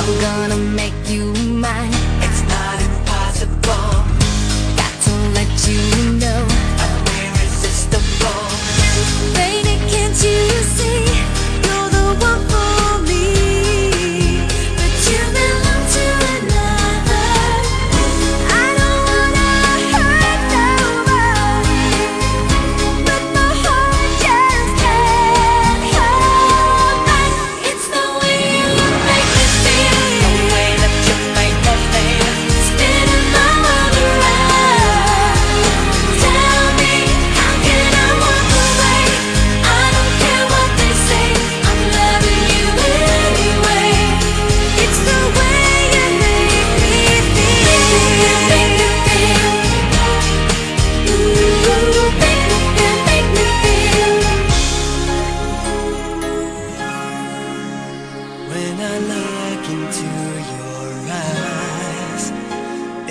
I'm gonna make you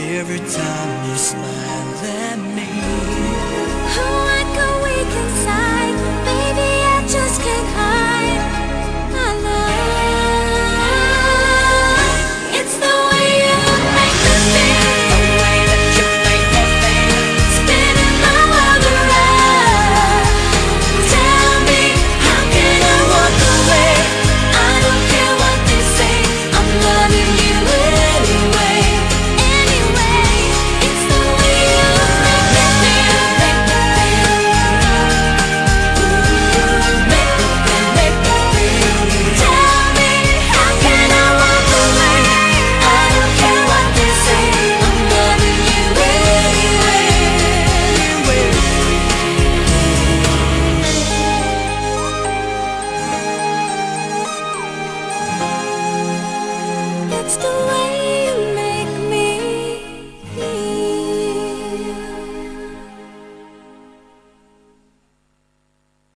Every time you smile at me let's